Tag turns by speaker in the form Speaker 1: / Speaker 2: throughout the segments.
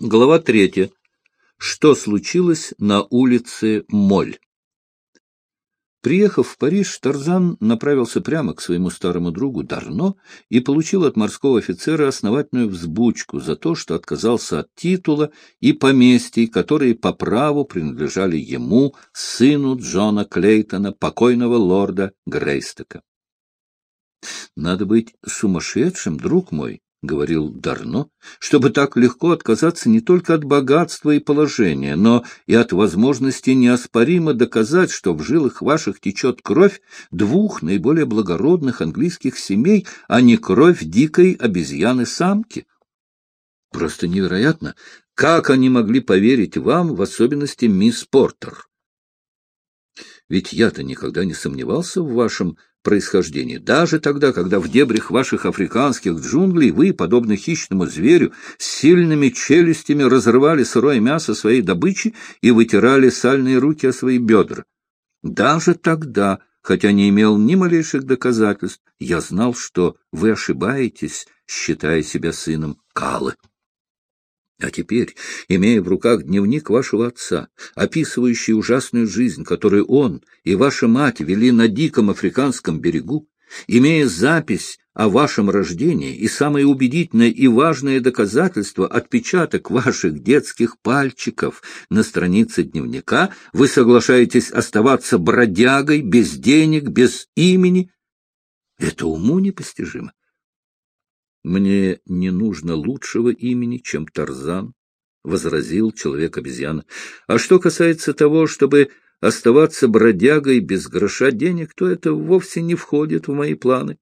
Speaker 1: Глава третья. Что случилось на улице Моль? Приехав в Париж, Тарзан направился прямо к своему старому другу Дарно и получил от морского офицера основательную взбучку за то, что отказался от титула и поместий, которые по праву принадлежали ему, сыну Джона Клейтона, покойного лорда Грейстока. «Надо быть сумасшедшим, друг мой», — говорил Дарно, — чтобы так легко отказаться не только от богатства и положения, но и от возможности неоспоримо доказать, что в жилах ваших течет кровь двух наиболее благородных английских семей, а не кровь дикой обезьяны-самки. Просто невероятно, как они могли поверить вам, в особенности мисс Портер. Ведь я-то никогда не сомневался в вашем происхождения, даже тогда, когда в дебрях ваших африканских джунглей вы, подобно хищному зверю, с сильными челюстями разрывали сырое мясо своей добычи и вытирали сальные руки о свои бедра. Даже тогда, хотя не имел ни малейших доказательств, я знал, что вы ошибаетесь, считая себя сыном Калы. А теперь, имея в руках дневник вашего отца, описывающий ужасную жизнь, которую он и ваша мать вели на диком африканском берегу, имея запись о вашем рождении и самое убедительное и важное доказательство — отпечаток ваших детских пальчиков на странице дневника, вы соглашаетесь оставаться бродягой, без денег, без имени. Это уму непостижимо. Мне не нужно лучшего имени, чем Тарзан, — возразил человек-обезьяна. А что касается того, чтобы оставаться бродягой без гроша денег, то это вовсе не входит в мои планы.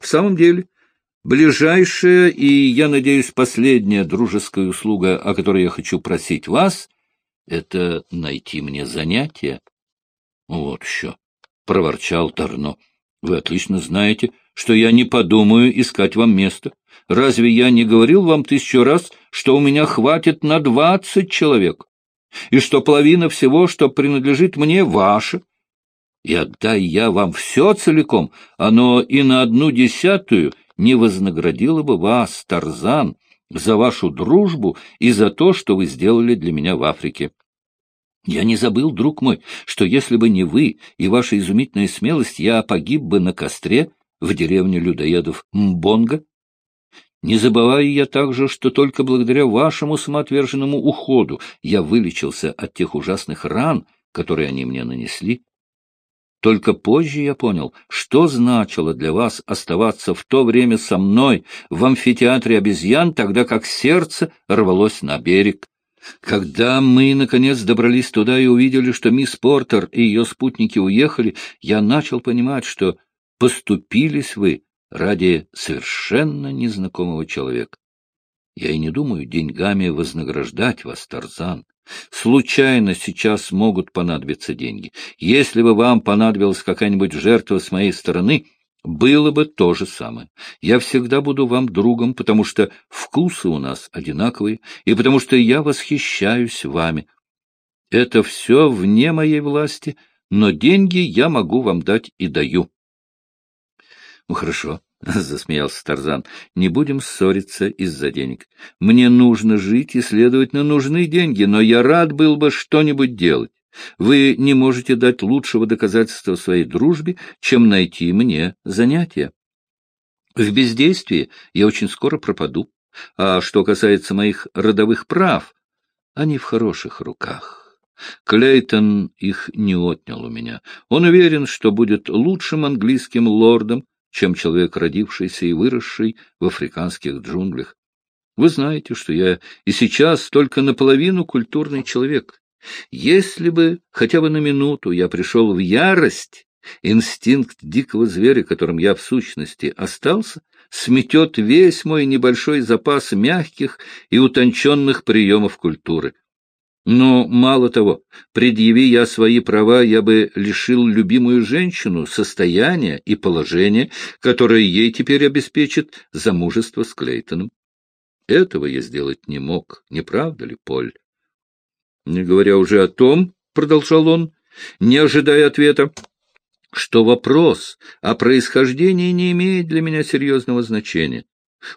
Speaker 1: В самом деле, ближайшая и, я надеюсь, последняя дружеская услуга, о которой я хочу просить вас, — это найти мне занятие. — Вот еще, — проворчал Тарно. — Вы отлично знаете, что я не подумаю искать вам место. Разве я не говорил вам тысячу раз, что у меня хватит на двадцать человек, и что половина всего, что принадлежит мне, ваше? И отдай я вам все целиком, оно и на одну десятую не вознаградило бы вас, Тарзан, за вашу дружбу и за то, что вы сделали для меня в Африке. Я не забыл, друг мой, что если бы не вы и ваша изумительная смелость, я погиб бы на костре, в деревне людоедов Мбонга. Не забываю я также, что только благодаря вашему самоотверженному уходу я вылечился от тех ужасных ран, которые они мне нанесли. Только позже я понял, что значило для вас оставаться в то время со мной в амфитеатре обезьян, тогда как сердце рвалось на берег. Когда мы, наконец, добрались туда и увидели, что мисс Портер и ее спутники уехали, я начал понимать, что поступились вы ради совершенно незнакомого человека. Я и не думаю деньгами вознаграждать вас, Тарзан. Случайно сейчас могут понадобиться деньги. Если бы вам понадобилась какая-нибудь жертва с моей стороны, было бы то же самое. Я всегда буду вам другом, потому что вкусы у нас одинаковые, и потому что я восхищаюсь вами. Это все вне моей власти, но деньги я могу вам дать и даю. Ну, хорошо, — засмеялся Тарзан, — не будем ссориться из-за денег. Мне нужно жить, и, следовательно, нужны деньги, но я рад был бы что-нибудь делать. Вы не можете дать лучшего доказательства своей дружбе, чем найти мне занятие. В бездействии я очень скоро пропаду. А что касается моих родовых прав, они в хороших руках. Клейтон их не отнял у меня. Он уверен, что будет лучшим английским лордом, чем человек, родившийся и выросший в африканских джунглях. Вы знаете, что я и сейчас только наполовину культурный человек. Если бы хотя бы на минуту я пришел в ярость, инстинкт дикого зверя, которым я в сущности остался, сметет весь мой небольшой запас мягких и утонченных приемов культуры. Но мало того, предъяви я свои права, я бы лишил любимую женщину состояния и положения, которое ей теперь обеспечит замужество с Клейтоном. Этого я сделать не мог, не правда ли, Поль? Не говоря уже о том, — продолжал он, не ожидая ответа, — что вопрос о происхождении не имеет для меня серьезного значения.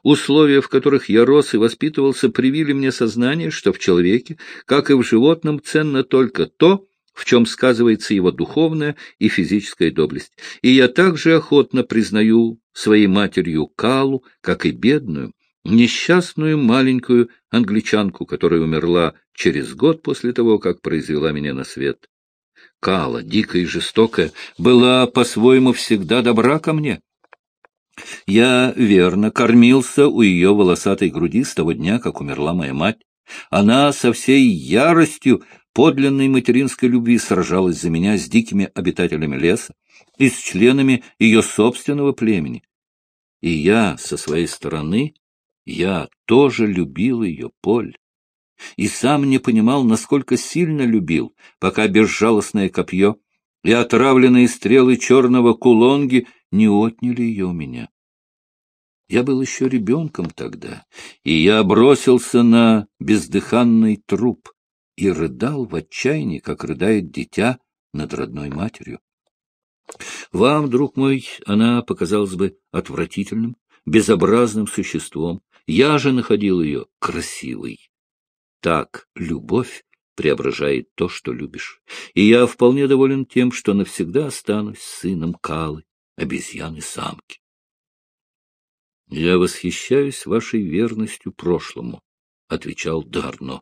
Speaker 1: Условия, в которых я рос и воспитывался, привили мне сознание, что в человеке, как и в животном, ценно только то, в чем сказывается его духовная и физическая доблесть. И я также охотно признаю своей матерью Калу, как и бедную, несчастную маленькую англичанку, которая умерла через год после того, как произвела меня на свет. Кала, дикая и жестокая, была по-своему всегда добра ко мне. Я, верно, кормился у ее волосатой груди с того дня, как умерла моя мать. Она со всей яростью подлинной материнской любви сражалась за меня с дикими обитателями леса и с членами ее собственного племени. И я, со своей стороны, я тоже любил ее, Поль. И сам не понимал, насколько сильно любил, пока безжалостное копье и отравленные стрелы черного кулонги не отняли ее у меня. Я был еще ребенком тогда, и я бросился на бездыханный труп и рыдал в отчаянии, как рыдает дитя над родной матерью. Вам, друг мой, она показалась бы отвратительным, безобразным существом. Я же находил ее красивой. Так любовь преображает то, что любишь. И я вполне доволен тем, что навсегда останусь сыном Калы, обезьяны-самки. Я восхищаюсь вашей верностью прошлому, — отвечал Дарно.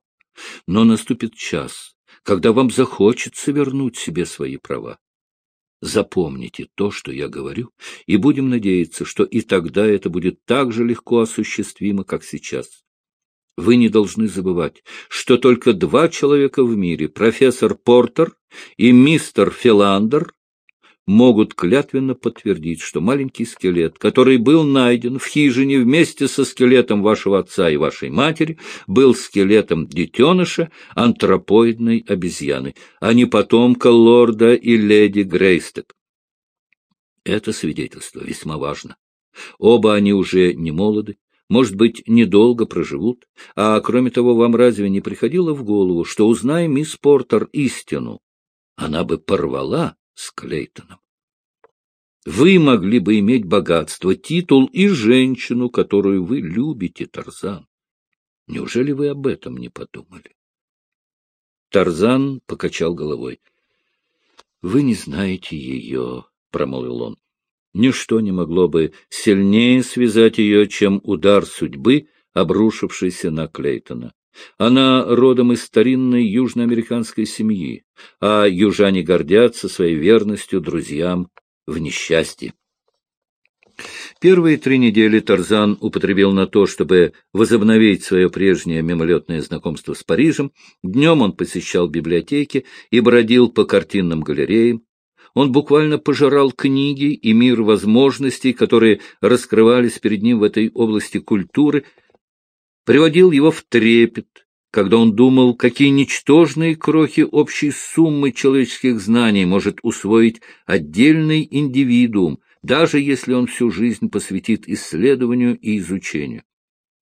Speaker 1: Но наступит час, когда вам захочется вернуть себе свои права. Запомните то, что я говорю, и будем надеяться, что и тогда это будет так же легко осуществимо, как сейчас. Вы не должны забывать, что только два человека в мире, профессор Портер и мистер Филандер, могут клятвенно подтвердить, что маленький скелет, который был найден в хижине вместе со скелетом вашего отца и вашей матери, был скелетом детеныша антропоидной обезьяны, а не потомка лорда и леди Грейстек. Это свидетельство весьма важно. Оба они уже не молоды, может быть, недолго проживут, а кроме того, вам разве не приходило в голову, что, узная мисс Портер истину, она бы порвала с Клейтоном. Вы могли бы иметь богатство, титул и женщину, которую вы любите, Тарзан. Неужели вы об этом не подумали? Тарзан покачал головой. — Вы не знаете ее, — промолвил он. Ничто не могло бы сильнее связать ее, чем удар судьбы, обрушившийся на Клейтона. Она родом из старинной южноамериканской семьи, а южане гордятся своей верностью друзьям в несчастье. Первые три недели Тарзан употребил на то, чтобы возобновить свое прежнее мимолетное знакомство с Парижем. Днем он посещал библиотеки и бродил по картинным галереям. Он буквально пожирал книги и мир возможностей, которые раскрывались перед ним в этой области культуры, приводил его в трепет, когда он думал, какие ничтожные крохи общей суммы человеческих знаний может усвоить отдельный индивидуум, даже если он всю жизнь посвятит исследованию и изучению.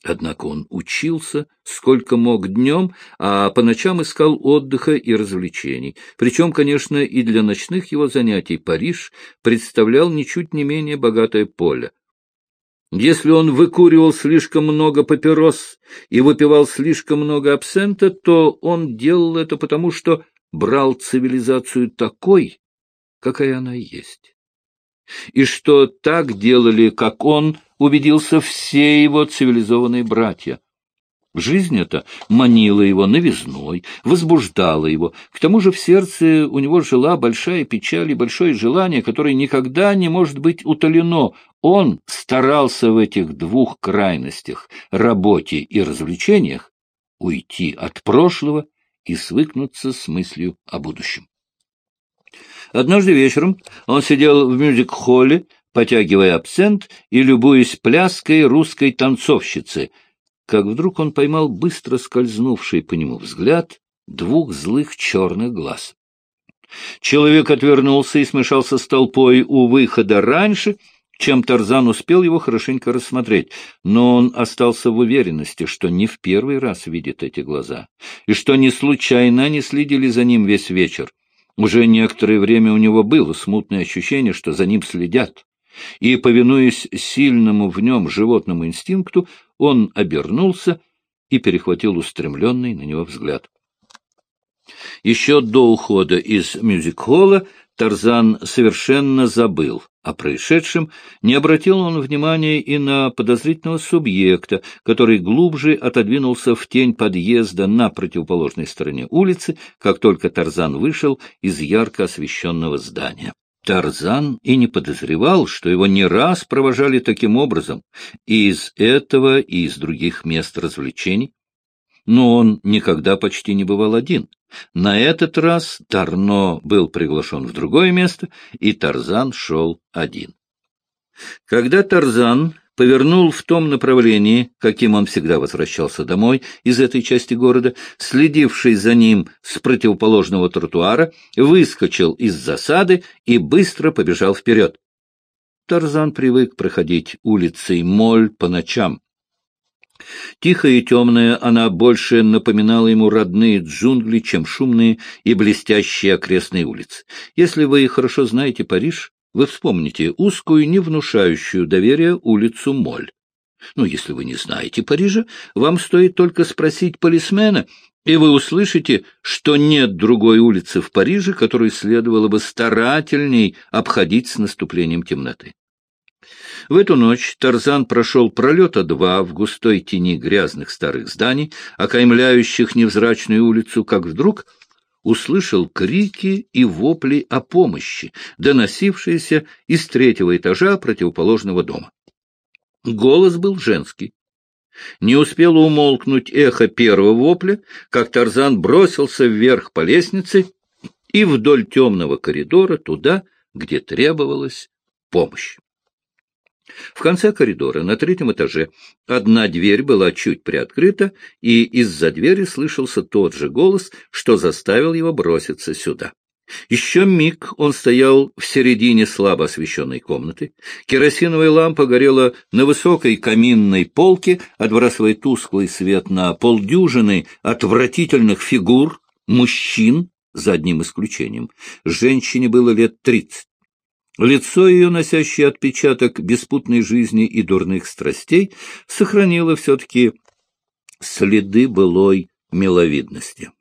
Speaker 1: Однако он учился сколько мог днем, а по ночам искал отдыха и развлечений. Причем, конечно, и для ночных его занятий Париж представлял ничуть не менее богатое поле. Если он выкуривал слишком много папирос и выпивал слишком много абсента, то он делал это потому, что брал цивилизацию такой, какая она есть. И что так делали, как он, убедился все его цивилизованные братья. Жизнь эта манила его новизной, возбуждала его. К тому же в сердце у него жила большая печаль и большое желание, которое никогда не может быть утолено. Он старался в этих двух крайностях — работе и развлечениях — уйти от прошлого и свыкнуться с мыслью о будущем. Однажды вечером он сидел в мюзик-холле, потягивая абсент и любуясь пляской русской танцовщицы — как вдруг он поймал быстро скользнувший по нему взгляд двух злых черных глаз. Человек отвернулся и смешался с толпой у выхода раньше, чем Тарзан успел его хорошенько рассмотреть, но он остался в уверенности, что не в первый раз видит эти глаза, и что не случайно они следили за ним весь вечер. Уже некоторое время у него было смутное ощущение, что за ним следят, и, повинуясь сильному в нем животному инстинкту, он обернулся и перехватил устремленный на него взгляд. Еще до ухода из мюзик-холла Тарзан совершенно забыл о происшедшем, не обратил он внимания и на подозрительного субъекта, который глубже отодвинулся в тень подъезда на противоположной стороне улицы, как только Тарзан вышел из ярко освещенного здания. Тарзан и не подозревал, что его не раз провожали таким образом, и из этого, и из других мест развлечений. Но он никогда почти не бывал один. На этот раз Тарно был приглашен в другое место, и Тарзан шел один. Когда Тарзан повернул в том направлении, каким он всегда возвращался домой из этой части города, следивший за ним с противоположного тротуара, выскочил из засады и быстро побежал вперед. Тарзан привык проходить улицей Моль по ночам. Тихая и темная, она больше напоминала ему родные джунгли, чем шумные и блестящие окрестные улицы. Если вы хорошо знаете Париж, вы вспомните узкую, не внушающую доверия улицу Моль. Ну, если вы не знаете Парижа, вам стоит только спросить полисмена, и вы услышите, что нет другой улицы в Париже, которую следовало бы старательней обходить с наступлением темноты. В эту ночь Тарзан прошел пролета два в густой тени грязных старых зданий, окаймляющих невзрачную улицу, как вдруг услышал крики и вопли о помощи, доносившиеся из третьего этажа противоположного дома. Голос был женский. Не успело умолкнуть эхо первого вопля, как Тарзан бросился вверх по лестнице и вдоль темного коридора туда, где требовалась помощь. В конце коридора, на третьем этаже, одна дверь была чуть приоткрыта, и из-за двери слышался тот же голос, что заставил его броситься сюда. Еще миг он стоял в середине слабо освещенной комнаты. Керосиновая лампа горела на высокой каминной полке, отбрасывая тусклый свет на полдюжины отвратительных фигур мужчин, за одним исключением. Женщине было лет тридцать. Лицо ее, носящее отпечаток беспутной жизни и дурных страстей, сохранило все-таки следы былой миловидности.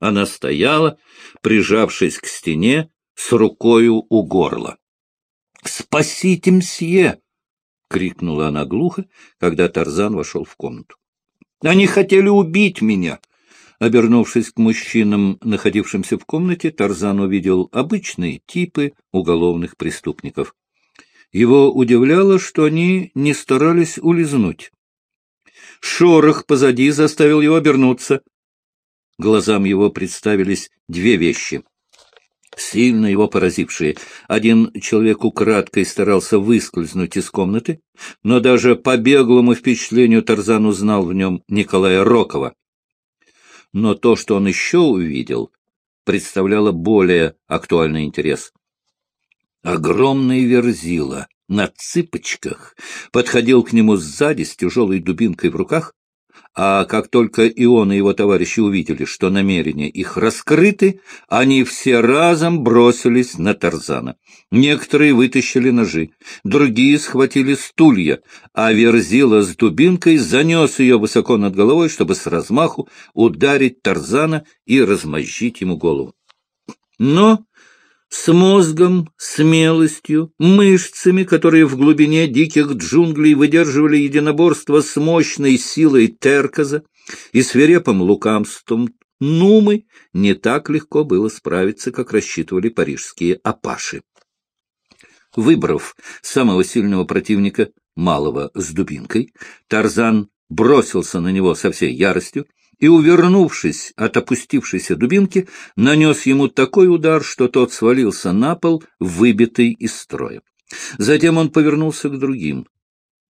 Speaker 1: Она стояла, прижавшись к стене, с рукою у горла. — Спасите, мсье! — крикнула она глухо, когда Тарзан вошел в комнату. — Они хотели убить меня! Обернувшись к мужчинам, находившимся в комнате, Тарзан увидел обычные типы уголовных преступников. Его удивляло, что они не старались улизнуть. Шорох позади заставил его обернуться. Глазам его представились две вещи, сильно его поразившие. Один человек украдкой старался выскользнуть из комнаты, но даже по беглому впечатлению Тарзан узнал в нем Николая Рокова но то, что он еще увидел, представляло более актуальный интерес. Огромный верзила на цыпочках подходил к нему сзади с тяжелой дубинкой в руках а как только и он, и его товарищи увидели, что намерения их раскрыты, они все разом бросились на Тарзана. Некоторые вытащили ножи, другие схватили стулья, а Верзила с дубинкой занес ее высоко над головой, чтобы с размаху ударить Тарзана и размозжить ему голову. Но с мозгом, смелостью, мышцами, которые в глубине диких джунглей выдерживали единоборство с мощной силой Терказа и свирепым лукамством Нумы, не так легко было справиться, как рассчитывали парижские апаши. Выбрав самого сильного противника, малого с дубинкой, Тарзан бросился на него со всей яростью, и, увернувшись от опустившейся дубинки, нанес ему такой удар, что тот свалился на пол, выбитый из строя. Затем он повернулся к другим.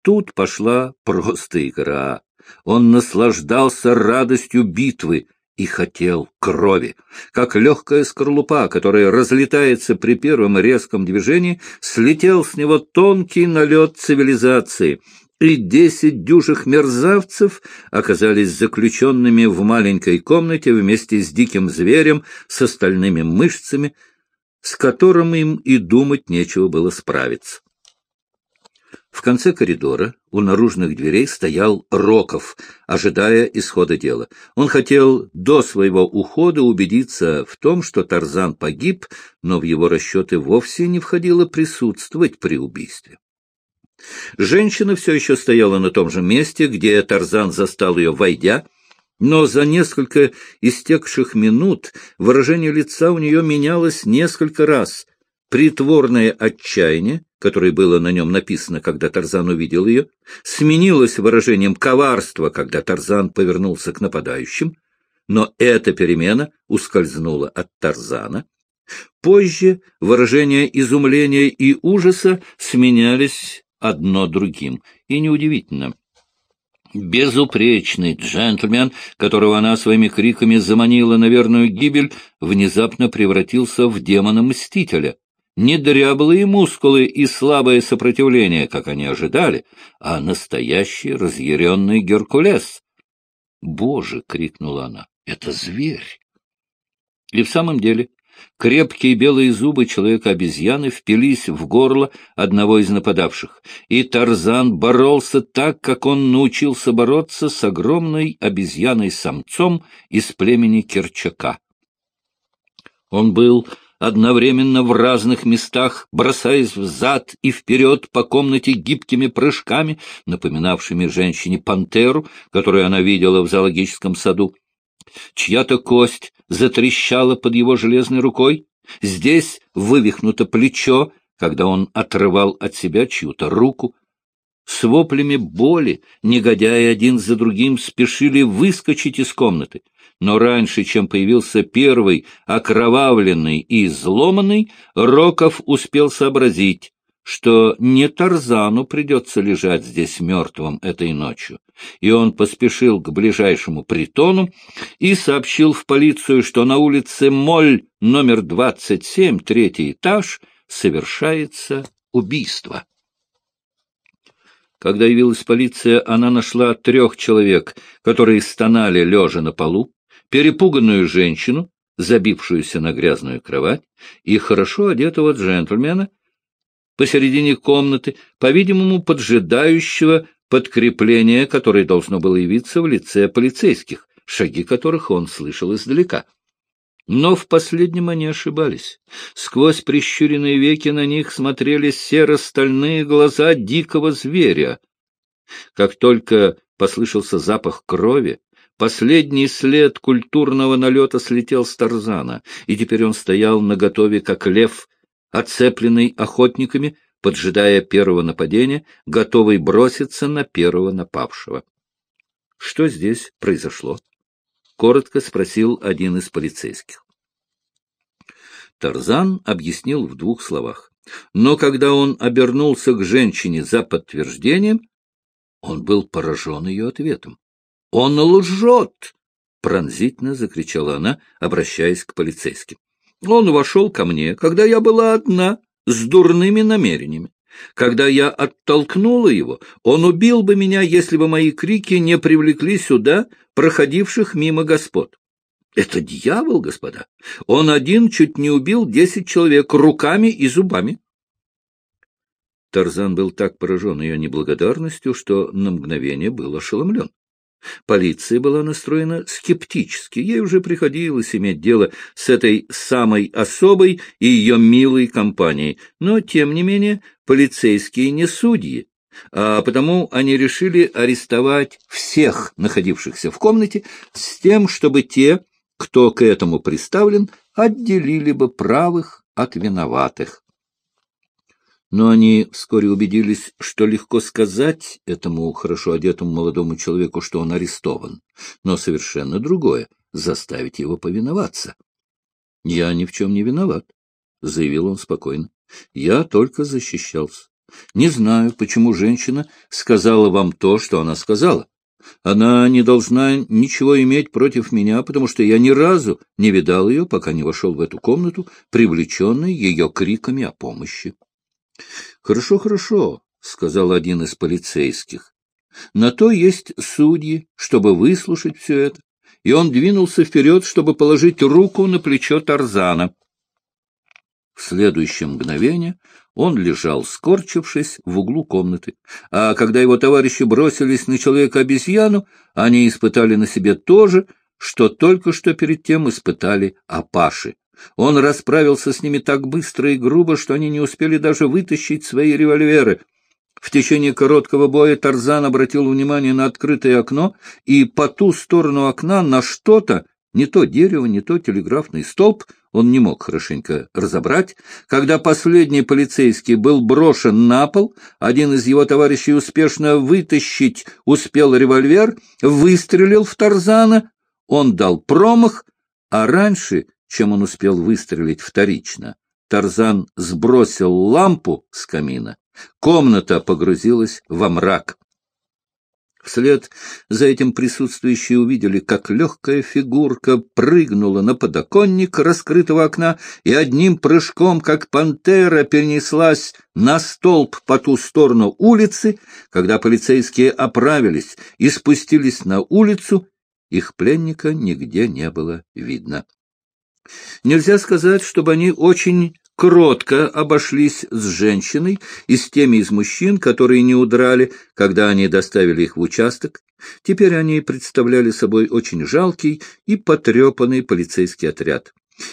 Speaker 1: Тут пошла просто игра. Он наслаждался радостью битвы и хотел крови. Как легкая скорлупа, которая разлетается при первом резком движении, слетел с него тонкий налет цивилизации — и десять дюжих мерзавцев оказались заключенными в маленькой комнате вместе с диким зверем с остальными мышцами, с которым им и думать нечего было справиться. В конце коридора у наружных дверей стоял Роков, ожидая исхода дела. Он хотел до своего ухода убедиться в том, что Тарзан погиб, но в его расчеты вовсе не входило присутствовать при убийстве. Женщина все еще стояла на том же месте, где Тарзан застал ее, войдя, но за несколько истекших минут выражение лица у нее менялось несколько раз. Притворное отчаяние, которое было на нем написано, когда Тарзан увидел ее, сменилось выражением коварства, когда Тарзан повернулся к нападающим, но эта перемена ускользнула от Тарзана. Позже выражения изумления и ужаса сменялись одно другим, и неудивительно. Безупречный джентльмен, которого она своими криками заманила на верную гибель, внезапно превратился в демона-мстителя. Не дряблые мускулы и слабое сопротивление, как они ожидали, а настоящий разъяренный Геркулес. «Боже!» — крикнула она. «Это зверь!» И в самом деле Крепкие белые зубы человека-обезьяны впились в горло одного из нападавших, и Тарзан боролся так, как он научился бороться с огромной обезьяной-самцом из племени Керчака. Он был одновременно в разных местах, бросаясь взад и вперед по комнате гибкими прыжками, напоминавшими женщине пантеру, которую она видела в зоологическом саду. Чья-то кость затрещала под его железной рукой. Здесь вывихнуто плечо, когда он отрывал от себя чью-то руку. С воплями боли негодяи один за другим спешили выскочить из комнаты. Но раньше, чем появился первый, окровавленный и изломанный, Роков успел сообразить, что не Тарзану придется лежать здесь мертвым этой ночью, и он поспешил к ближайшему притону и сообщил в полицию, что на улице Моль номер 27, третий этаж, совершается убийство. Когда явилась полиция, она нашла трех человек, которые стонали лежа на полу, перепуганную женщину, забившуюся на грязную кровать, и хорошо одетого джентльмена, посередине комнаты, по-видимому, поджидающего подкрепления, которое должно было явиться в лице полицейских, шаги которых он слышал издалека. Но в последнем они ошибались. Сквозь прищуренные веки на них смотрели серо-стальные глаза дикого зверя. Как только послышался запах крови, Последний след культурного налета слетел с Тарзана, и теперь он стоял наготове, как лев, оцепленный охотниками, поджидая первого нападения, готовый броситься на первого напавшего. — Что здесь произошло? — коротко спросил один из полицейских. Тарзан объяснил в двух словах. Но когда он обернулся к женщине за подтверждением, он был поражен ее ответом. — Он лжет! — пронзительно закричала она, обращаясь к полицейским. Он вошел ко мне, когда я была одна, с дурными намерениями. Когда я оттолкнула его, он убил бы меня, если бы мои крики не привлекли сюда проходивших мимо господ. Это дьявол, господа. Он один чуть не убил десять человек руками и зубами. Тарзан был так поражен ее неблагодарностью, что на мгновение был ошеломлен. Полиция была настроена скептически, ей уже приходилось иметь дело с этой самой особой и ее милой компанией, но, тем не менее, полицейские не судьи, а потому они решили арестовать всех находившихся в комнате с тем, чтобы те, кто к этому приставлен, отделили бы правых от виноватых но они вскоре убедились, что легко сказать этому хорошо одетому молодому человеку, что он арестован, но совершенно другое — заставить его повиноваться. — Я ни в чем не виноват, — заявил он спокойно. — Я только защищался. Не знаю, почему женщина сказала вам то, что она сказала. Она не должна ничего иметь против меня, потому что я ни разу не видал ее, пока не вошел в эту комнату, привлеченный ее криками о помощи. — Хорошо, хорошо, — сказал один из полицейских. — На то есть судьи, чтобы выслушать все это. И он двинулся вперед, чтобы положить руку на плечо Тарзана. В следующее мгновение Он лежал, скорчившись в углу комнаты. А когда его товарищи бросились на человека-обезьяну, они испытали на себе то же, что только что перед тем испытали Апаши. Он расправился с ними так быстро и грубо, что они не успели даже вытащить свои револьверы. В течение короткого боя Тарзан обратил внимание на открытое окно, и по ту сторону окна на что-то, не то дерево, не то телеграфный столб, он не мог хорошенько разобрать. Когда последний полицейский был брошен на пол, один из его товарищей успешно вытащить успел револьвер, выстрелил в Тарзана, он дал промах, а раньше, чем он успел выстрелить вторично, Тарзан сбросил лампу с камина. Комната погрузилась во мрак. Вслед за этим присутствующие увидели, как легкая фигурка прыгнула на подоконник раскрытого окна и одним прыжком, как пантера, перенеслась на столб по ту сторону улицы. Когда полицейские оправились и спустились на улицу, их пленника нигде не было видно. Нельзя сказать, чтобы они очень кротко обошлись с женщиной и с теми из мужчин, которые не удрали, когда они доставили их в участок. Теперь они представляли собой очень жалкий и потрепанный полицейский отряд.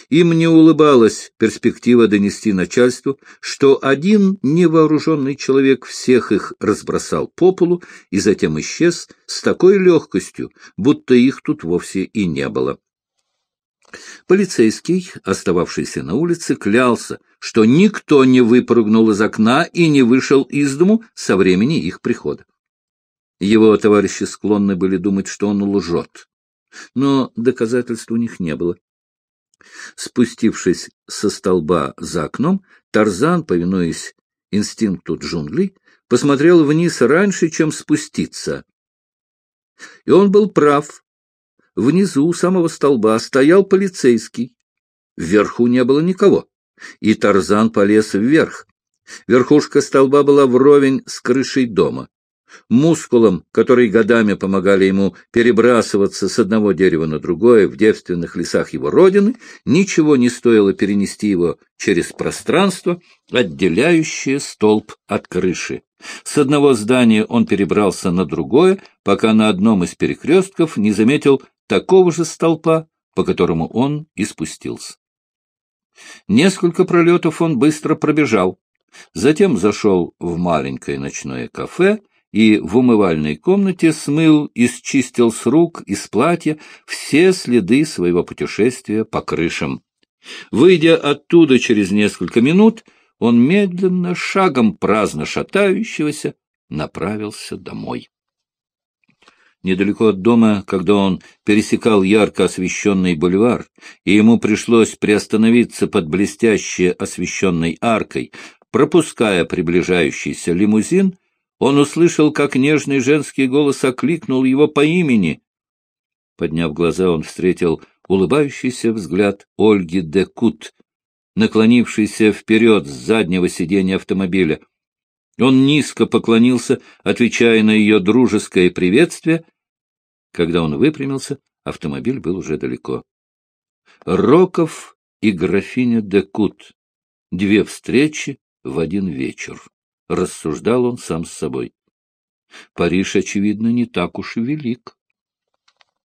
Speaker 1: Им не улыбалась перспектива донести начальству, что один невооруженный человек всех их разбросал по полу и затем исчез с такой легкостью, будто их тут вовсе и не было. Полицейский, остававшийся на улице, клялся, что никто не выпрыгнул из окна и не вышел из дому со времени их прихода. Его товарищи склонны были думать, что он лжет, но доказательств у них не было. Спустившись со столба за окном, Тарзан, повинуясь инстинкту джунглей, посмотрел вниз раньше, чем спуститься. И он был прав, Внизу у самого столба стоял полицейский. Вверху не было никого, и Тарзан полез вверх. Верхушка столба была вровень с крышей дома. Мускулам, которые годами помогали ему перебрасываться с одного дерева на другое в девственных лесах его родины, ничего не стоило перенести его через пространство, отделяющее столб от крыши. С одного здания он перебрался на другое, пока на одном из перекрестков не заметил такого же столпа, по которому он и спустился. Несколько пролетов он быстро пробежал, затем зашел в маленькое ночное кафе и в умывальной комнате смыл и счистил с рук и с платья все следы своего путешествия по крышам. Выйдя оттуда через несколько минут, он медленно, шагом праздно шатающегося, направился домой. Недалеко от дома, когда он пересекал ярко освещенный бульвар, и ему пришлось приостановиться под блестяще освещенной аркой, пропуская приближающийся лимузин, он услышал, как нежный женский голос окликнул его по имени. Подняв глаза, он встретил улыбающийся взгляд Ольги де Кут, наклонившийся вперед с заднего сиденья автомобиля. Он низко поклонился, отвечая на ее дружеское приветствие, когда он выпрямился, автомобиль был уже далеко. Роков и графиня де Кут. Две встречи в один вечер. Рассуждал он сам с собой. Париж, очевидно, не так уж велик.